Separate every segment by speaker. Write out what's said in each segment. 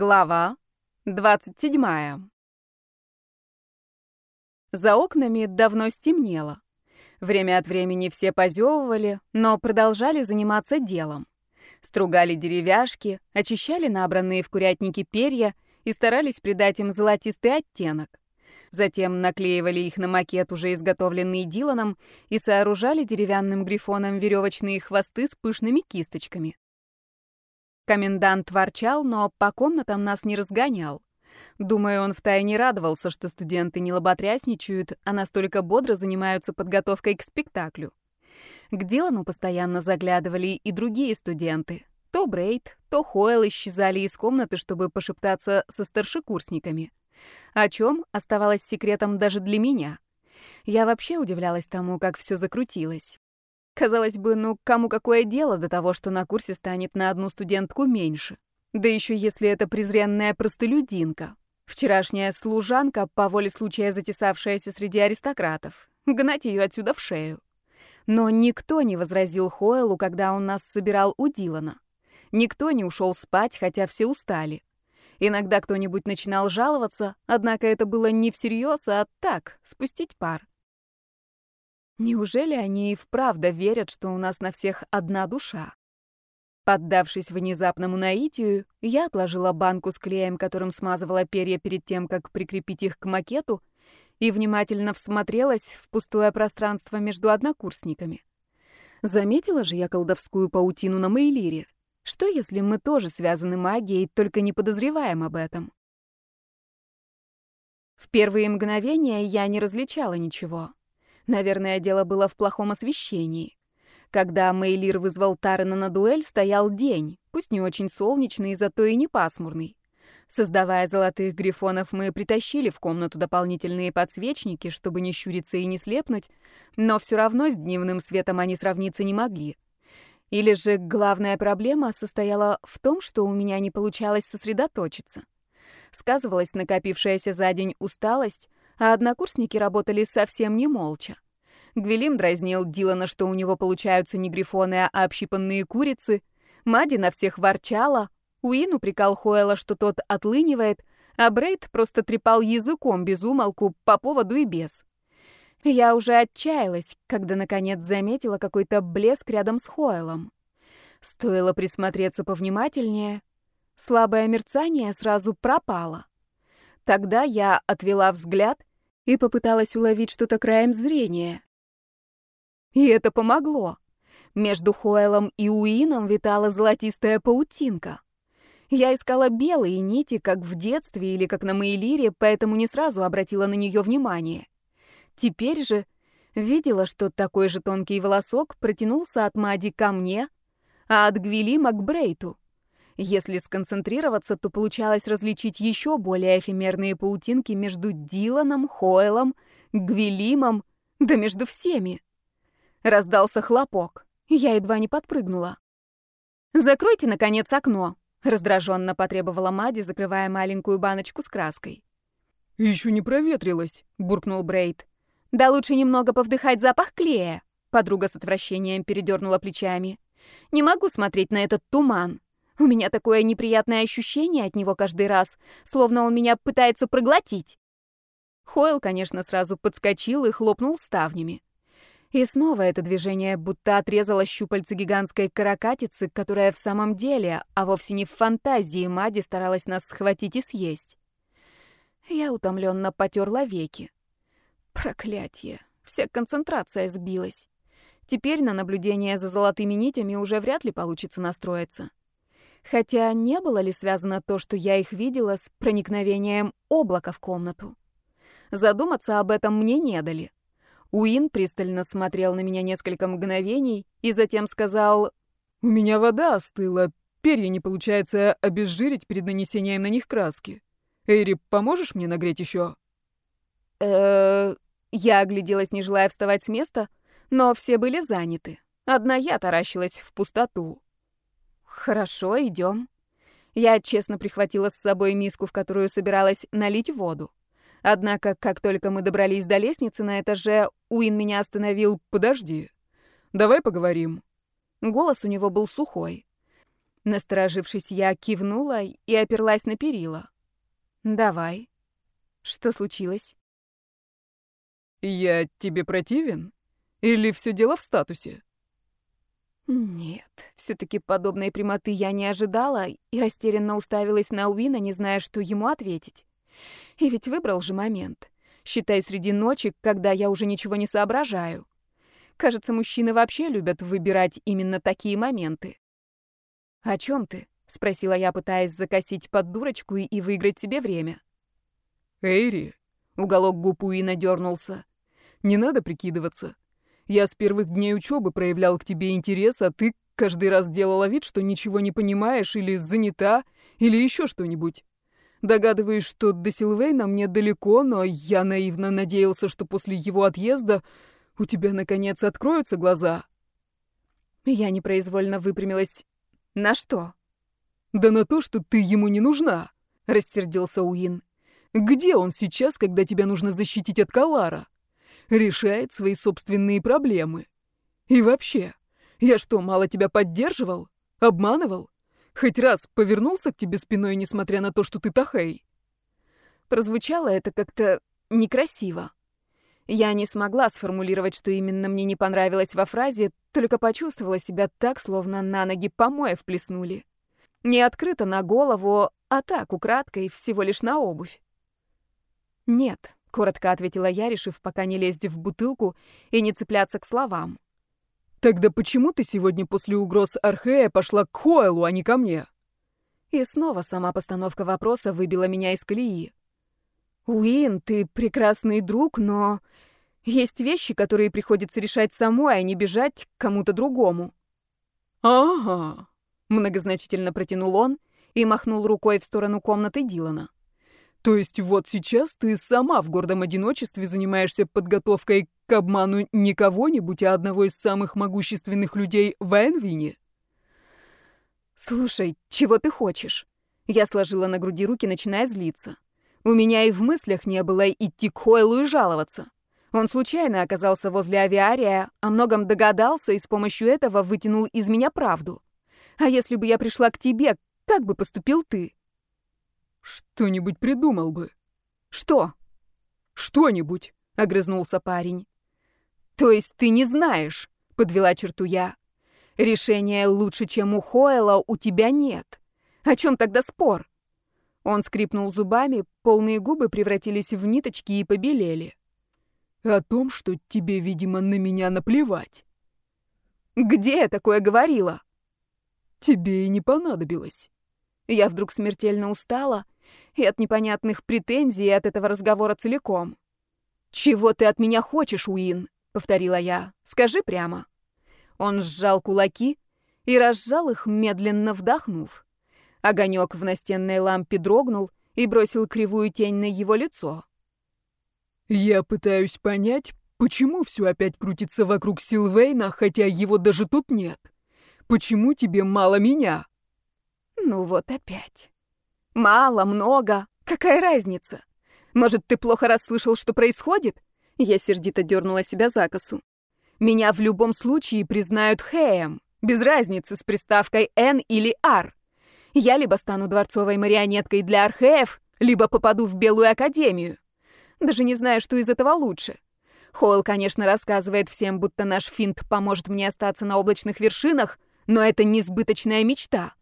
Speaker 1: Глава 27. За окнами давно стемнело. Время от времени все позевывали, но продолжали заниматься делом. Стругали деревяшки, очищали набранные в курятнике перья и старались придать им золотистый оттенок. Затем наклеивали их на макет, уже изготовленный Диланом, и сооружали деревянным грифоном веревочные хвосты с пышными кисточками. Комендант ворчал, но по комнатам нас не разгонял. Думаю, он втайне радовался, что студенты не лоботрясничают, а настолько бодро занимаются подготовкой к спектаклю. К Дилану постоянно заглядывали и другие студенты. То Брейд, то Хойл исчезали из комнаты, чтобы пошептаться со старшекурсниками. О чем оставалось секретом даже для меня. Я вообще удивлялась тому, как все закрутилось. Казалось бы, ну кому какое дело до того, что на курсе станет на одну студентку меньше? Да еще если это презренная простолюдинка. Вчерашняя служанка, по воле случая затесавшаяся среди аристократов. Гнать ее отсюда в шею. Но никто не возразил Хойлу, когда он нас собирал у Дилана. Никто не ушел спать, хотя все устали. Иногда кто-нибудь начинал жаловаться, однако это было не всерьез, а так, спустить пар. Неужели они и вправду верят, что у нас на всех одна душа? Поддавшись внезапному наитию, я отложила банку с клеем, которым смазывала перья перед тем, как прикрепить их к макету, и внимательно всмотрелась в пустое пространство между однокурсниками. Заметила же я колдовскую паутину на Мейлире. Что, если мы тоже связаны магией, только не подозреваем об этом? В первые мгновения я не различала ничего. Наверное, дело было в плохом освещении. Когда Мейлир вызвал Тарена на дуэль, стоял день, пусть не очень солнечный, зато и не пасмурный. Создавая золотых грифонов, мы притащили в комнату дополнительные подсвечники, чтобы не щуриться и не слепнуть, но все равно с дневным светом они сравниться не могли. Или же главная проблема состояла в том, что у меня не получалось сосредоточиться. Сказывалась накопившаяся за день усталость, а однокурсники работали совсем не молча. Гвелим дразнил Дилана, что у него получаются не грифоны, а общипанные курицы. Мади на всех ворчала. Уин упрекал Хоэла, что тот отлынивает, а Брейд просто трепал языком без умолку по поводу и без. Я уже отчаялась, когда наконец заметила какой-то блеск рядом с Хоэлом. Стоило присмотреться повнимательнее. Слабое мерцание сразу пропало. Тогда я отвела взгляд и попыталась уловить что-то краем зрения. И это помогло. Между Хоэлом и Уином витала золотистая паутинка. Я искала белые нити, как в детстве или как на Маэлире, поэтому не сразу обратила на нее внимание. Теперь же видела, что такой же тонкий волосок протянулся от Мади ко мне, а от Гвилима к Брейту. Если сконцентрироваться, то получалось различить еще более эфемерные паутинки между Диланом, Хойлом, Гвилимом, да между всеми. Раздался хлопок. Я едва не подпрыгнула. «Закройте, наконец, окно», — раздраженно потребовала Мади, закрывая маленькую баночку с краской.
Speaker 2: «Еще не проветрилось», — буркнул Брейд.
Speaker 1: «Да лучше немного повдыхать запах клея», — подруга с отвращением передернула плечами. «Не могу смотреть на этот туман. У меня такое неприятное ощущение от него каждый раз, словно он меня пытается проглотить. Хойл, конечно, сразу подскочил и хлопнул ставнями. И снова это движение будто отрезало щупальца гигантской каракатицы, которая в самом деле, а вовсе не в фантазии Мади старалась нас схватить и съесть. Я утомленно потерла веки. Проклятие. Вся концентрация сбилась. Теперь на наблюдение за золотыми нитями уже вряд ли получится настроиться. Хотя не было ли связано то, что я их видела, с проникновением облака в комнату? Задуматься об этом мне не дали. Уин пристально смотрел на меня несколько мгновений и затем сказал,
Speaker 2: «У меня вода остыла, перья не получается обезжирить перед нанесением на них краски. Эйри, поможешь мне нагреть еще?»
Speaker 1: э Я огляделась, не желая вставать с места, но все были заняты. Одна я таращилась в пустоту. «Хорошо, идем». Я честно прихватила с собой миску, в которую собиралась налить воду. Однако, как только мы добрались до лестницы на этаже, Уин меня остановил.
Speaker 2: «Подожди. Давай поговорим».
Speaker 1: Голос у него был сухой. Насторожившись, я кивнула и оперлась на перила. «Давай. Что случилось?»
Speaker 2: «Я тебе противен? Или все дело в статусе?»
Speaker 1: Нет, все-таки подобной прямоты я не ожидала и растерянно уставилась на Уина, не зная, что ему ответить. И ведь выбрал же момент. Считай, среди ночи, когда я уже ничего не соображаю. Кажется, мужчины вообще любят выбирать именно такие моменты. «О чем ты?» — спросила я, пытаясь закосить под дурочку и выиграть себе время.
Speaker 2: «Эйри», — уголок губ Уина дернулся, — «не надо прикидываться. Я с первых дней учебы проявлял к тебе интерес, а ты каждый раз делала вид, что ничего не понимаешь или занята, или еще что-нибудь. Догадываюсь, что до Силвейна мне далеко, но я наивно надеялся, что после его отъезда у тебя, наконец, откроются глаза».
Speaker 1: Я непроизвольно выпрямилась. «На что?»
Speaker 2: «Да на то, что ты ему не нужна», — рассердился Уин. «Где он сейчас, когда тебя нужно защитить от Калара?» Решает свои собственные проблемы. И вообще, я что, мало тебя поддерживал? Обманывал? Хоть раз повернулся к тебе спиной, несмотря на то, что ты Тахей?
Speaker 1: Прозвучало это как-то некрасиво. Я не смогла сформулировать, что именно мне не понравилось во фразе, только почувствовала себя так, словно на ноги помоев плеснули. Не открыто на голову, а так, украдкой, всего лишь на обувь. Нет, — коротко ответила я, решив пока не лезть в бутылку и не цепляться к словам.
Speaker 2: «Тогда почему ты сегодня после угроз Архея пошла к Хоэлу, а не ко мне?»
Speaker 1: И снова сама постановка вопроса выбила меня из колеи. «Уин, ты прекрасный друг, но есть вещи, которые приходится решать самой, а не бежать к кому-то другому».
Speaker 2: «Ага», —
Speaker 1: многозначительно протянул он и махнул рукой в сторону комнаты Дилана.
Speaker 2: То есть вот сейчас ты сама в гордом одиночестве занимаешься подготовкой к обману не кого-нибудь, а одного из самых могущественных людей в Энвине?
Speaker 1: Слушай, чего ты хочешь? Я сложила на груди руки, начиная злиться. У меня и в мыслях не было идти к Хойлу и жаловаться. Он случайно оказался возле авиария, о многом догадался и с помощью этого вытянул из меня правду. А если бы я пришла к тебе, как бы поступил ты?
Speaker 2: «Что-нибудь придумал бы».
Speaker 1: «Что?»
Speaker 2: «Что-нибудь», — огрызнулся парень.
Speaker 1: «То есть ты не знаешь?» — подвела черту я. «Решения лучше, чем у Хойла, у тебя нет. О чем тогда спор?» Он скрипнул зубами, полные губы превратились в ниточки и побелели.
Speaker 2: «О том, что тебе, видимо, на меня наплевать».
Speaker 1: «Где я такое говорила?»
Speaker 2: «Тебе и не понадобилось».
Speaker 1: Я вдруг смертельно устала и от непонятных претензий, и от этого разговора целиком. «Чего ты от меня хочешь, Уин?» — повторила я. «Скажи прямо». Он сжал кулаки и разжал их, медленно вдохнув. Огонек в настенной лампе дрогнул и бросил кривую тень на его лицо.
Speaker 2: «Я пытаюсь понять, почему все опять крутится вокруг Силвейна, хотя его даже тут нет. Почему тебе мало меня?»
Speaker 1: Ну вот опять. Мало, много. Какая разница? Может, ты плохо расслышал, что происходит? Я сердито дернула себя за косу. Меня в любом случае признают Хэем. Без разницы с приставкой «Н» или «Ар». Я либо стану дворцовой марионеткой для археев, либо попаду в Белую Академию. Даже не знаю, что из этого лучше. Хойл, конечно, рассказывает всем, будто наш финт поможет мне остаться на облачных вершинах, но это несбыточная мечта.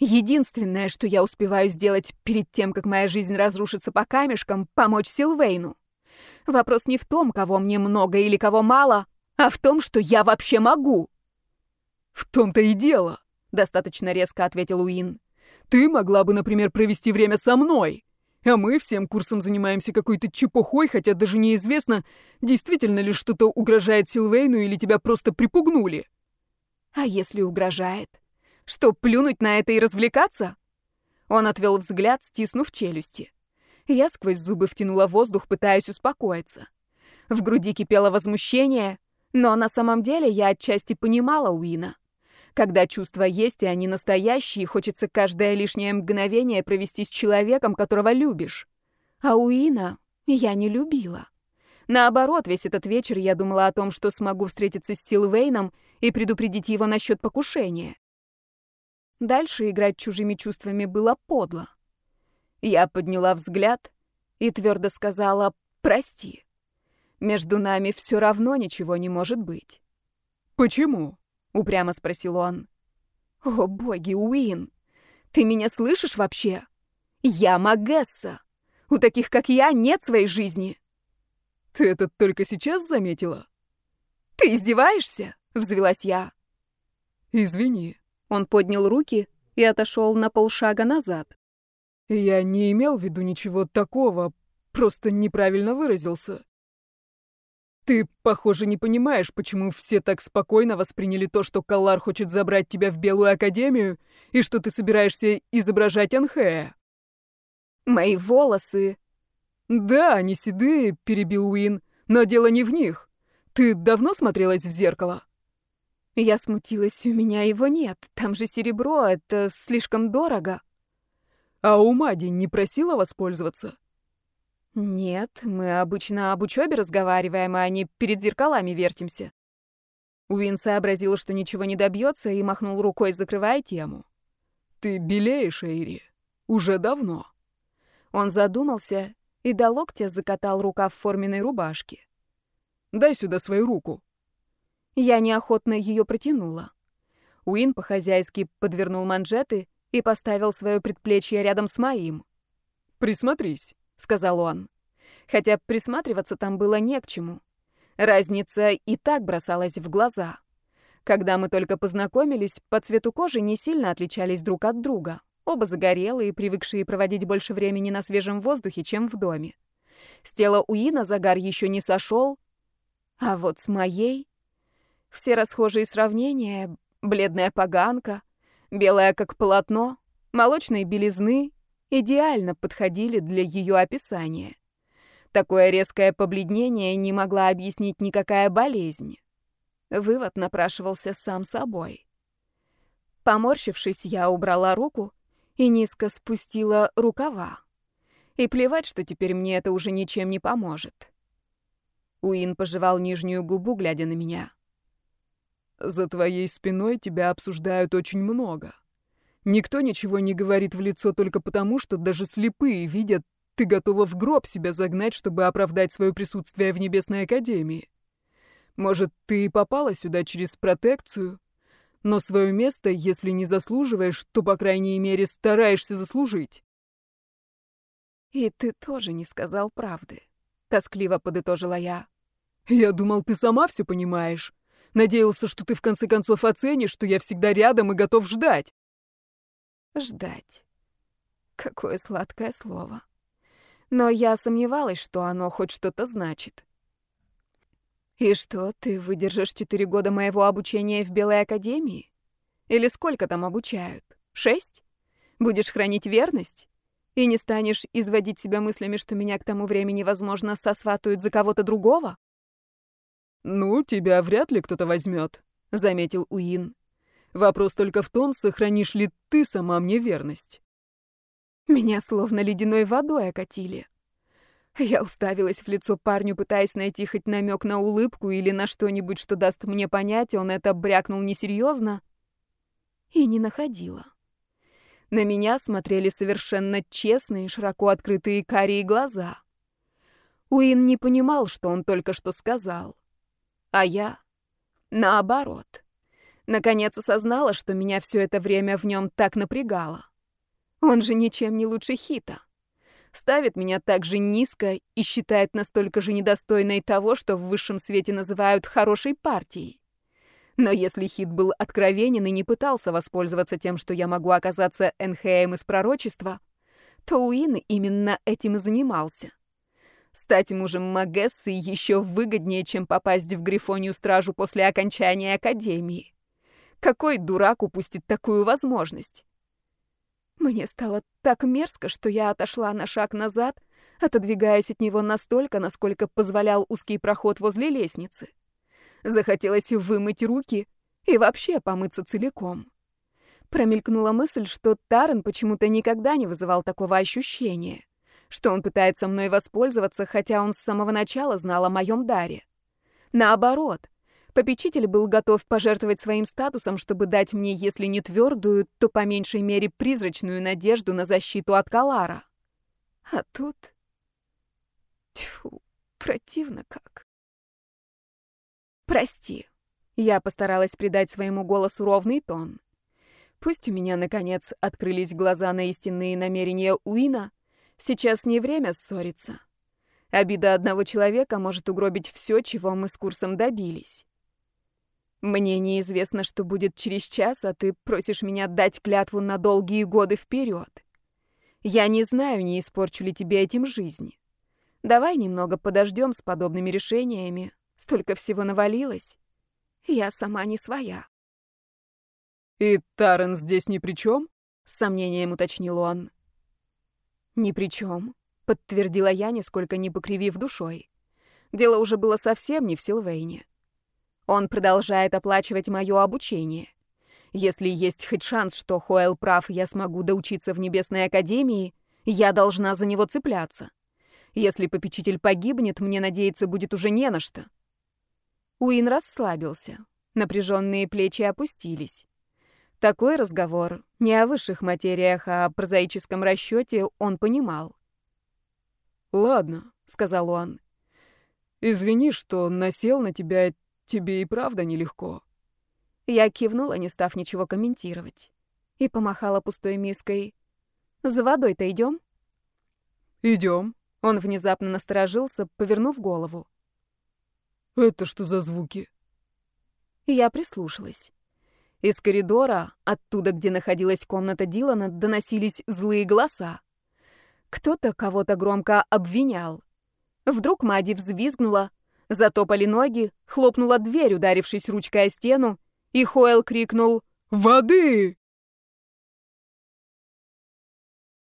Speaker 1: Единственное, что я успеваю сделать перед тем, как моя жизнь разрушится по камешкам, помочь Силвейну. Вопрос не в том, кого мне много или кого мало, а в том, что я вообще могу.
Speaker 2: В том-то и дело, достаточно резко ответил Уин. Ты могла бы, например, провести время со мной. А мы всем курсом занимаемся какой-то чепухой, хотя даже неизвестно, действительно ли что-то угрожает Силвейну или тебя просто припугнули.
Speaker 1: А если угрожает? Что, плюнуть на это и развлекаться? Он отвел взгляд, стиснув челюсти. Я сквозь зубы втянула воздух, пытаясь успокоиться. В груди кипело возмущение, но на самом деле я отчасти понимала Уина. Когда чувства есть, и они настоящие, хочется каждое лишнее мгновение провести с человеком, которого любишь. А Уина я не любила. Наоборот, весь этот вечер я думала о том, что смогу встретиться с Силвейном и предупредить его насчет покушения. Дальше играть чужими чувствами было подло. Я подняла взгляд и твердо сказала «Прости». Между нами все равно ничего не может быть.
Speaker 2: «Почему?»
Speaker 1: — упрямо спросил он. «О, боги, Уин, ты меня слышишь вообще? Я Магесса. У таких, как я, нет своей жизни».
Speaker 2: «Ты это только сейчас заметила?»
Speaker 1: «Ты издеваешься?» — взвелась я.
Speaker 2: «Извини».
Speaker 1: Он поднял руки и отошел на полшага назад.
Speaker 2: «Я не имел в виду ничего такого, просто неправильно выразился. Ты, похоже, не понимаешь, почему все так спокойно восприняли то, что Каллар хочет забрать тебя в Белую Академию и что ты собираешься изображать Анхея.
Speaker 1: Мои волосы...
Speaker 2: Да, они седые, перебил Уин, но дело не в них. Ты давно смотрелась в зеркало?
Speaker 1: Я смутилась, у меня его нет. Там же серебро, это слишком дорого.
Speaker 2: А у Мади не просила воспользоваться?
Speaker 1: Нет, мы обычно об учебе разговариваем, а не перед зеркалами вертимся. Уин сообразил, что ничего не добьется, и махнул рукой, закрывая тему.
Speaker 2: Ты белеешь, Эйри. Уже давно.
Speaker 1: Он задумался и до локтя закатал рукав форменной рубашки.
Speaker 2: Дай сюда свою руку.
Speaker 1: Я неохотно ее протянула. Уин по-хозяйски подвернул манжеты и поставил свое предплечье рядом с моим.
Speaker 2: Присмотрись
Speaker 1: сказал он. Хотя присматриваться там было не к чему. Разница и так бросалась в глаза. Когда мы только познакомились, по цвету кожи не сильно отличались друг от друга. Оба загорелые, привыкшие проводить больше времени на свежем воздухе, чем в доме. С тела Уина загар еще не сошел, а вот с моей... Все расхожие сравнения — бледная поганка, белая как полотно, молочной белизны идеально подходили для ее описания. Такое резкое побледнение не могла объяснить никакая болезнь. Вывод напрашивался сам собой. Поморщившись, я убрала руку и низко спустила рукава. И плевать, что теперь мне это уже ничем не поможет. Уин пожевал нижнюю губу, глядя на меня.
Speaker 2: «За твоей спиной тебя обсуждают очень много. Никто ничего не говорит в лицо только потому, что даже слепые видят, ты готова в гроб себя загнать, чтобы оправдать свое присутствие в Небесной Академии. Может, ты и попала сюда через протекцию, но свое место, если не заслуживаешь, то, по крайней мере, стараешься заслужить.
Speaker 1: «И ты тоже не сказал правды», — тоскливо подытожила я.
Speaker 2: «Я думал, ты сама все понимаешь. Надеялся, что ты в конце концов оценишь, что я всегда рядом и готов ждать.
Speaker 1: Ждать. Какое сладкое слово. Но я сомневалась, что оно хоть что-то значит. И что, ты выдержишь четыре года моего обучения в Белой Академии? Или сколько там обучают? Шесть? Будешь хранить верность? И не станешь изводить себя мыслями, что меня к тому времени, возможно, сосватают за кого-то другого?
Speaker 2: «Ну, тебя вряд ли кто-то возьмет», — заметил Уин. Вопрос только в том, сохранишь ли ты сама мне верность.
Speaker 1: Меня словно ледяной водой окатили. Я уставилась в лицо парню, пытаясь найти хоть намек на улыбку или на что-нибудь, что даст мне понять, он это брякнул несерьезно. И не находила. На меня смотрели совершенно честные, широко открытые карие глаза. Уин не понимал, что он только что сказал. А я, наоборот. Наконец осознала, что меня все это время в нем так напрягало. Он же ничем не лучше Хита. Ставит меня так же низко и считает настолько же недостойной того, что в высшем свете называют хорошей партией. Но если Хит был откровенен и не пытался воспользоваться тем, что я могу оказаться Энхеем из пророчества, то Уин именно этим и занимался. Стать мужем Магессы еще выгоднее, чем попасть в Грифонию стражу после окончания Академии. Какой дурак упустит такую возможность? Мне стало так мерзко, что я отошла на шаг назад, отодвигаясь от него настолько, насколько позволял узкий проход возле лестницы. Захотелось вымыть руки и вообще помыться целиком. Промелькнула мысль, что Таран почему-то никогда не вызывал такого ощущения, что он пытается мной воспользоваться, хотя он с самого начала знал о моем даре. Наоборот, Попечитель был готов пожертвовать своим статусом, чтобы дать мне, если не твердую, то по меньшей мере призрачную надежду на защиту от Калара. А тут... Тьфу, противно как. Прости. Я постаралась придать своему голосу ровный тон. Пусть у меня, наконец, открылись глаза на истинные намерения Уина, сейчас не время ссориться. Обида одного человека может угробить все, чего мы с курсом добились. Мне неизвестно, что будет через час, а ты просишь меня дать клятву на долгие годы вперед. Я не знаю, не испорчу ли тебе этим жизнь. Давай немного подождем с подобными решениями. Столько всего навалилось. Я сама не своя.
Speaker 2: «И Тарен здесь ни при чем?»
Speaker 1: — с сомнением уточнил он. «Ни при чем», — подтвердила я, нисколько не покривив душой. Дело уже было совсем не в Силвейне. Он продолжает оплачивать мое обучение. Если есть хоть шанс, что Хоэл прав, я смогу доучиться в Небесной Академии, я должна за него цепляться. Если попечитель погибнет, мне надеяться будет уже не на что. Уин расслабился. Напряженные плечи опустились. Такой разговор не о высших материях, а о прозаическом расчете он понимал.
Speaker 2: «Ладно», — сказал он. «Извини, что насел на тебя, тебе и правда нелегко».
Speaker 1: Я кивнула, не став ничего комментировать, и помахала пустой миской. «За водой-то идем?»
Speaker 2: «Идем».
Speaker 1: Он внезапно насторожился, повернув голову.
Speaker 2: «Это что за звуки?»
Speaker 1: Я прислушалась. Из коридора, оттуда, где находилась комната Дилана, доносились злые голоса. Кто-то кого-то громко обвинял. Вдруг Мади взвизгнула, затопали ноги, хлопнула дверь, ударившись ручкой о стену, и Хоэл крикнул «Воды!».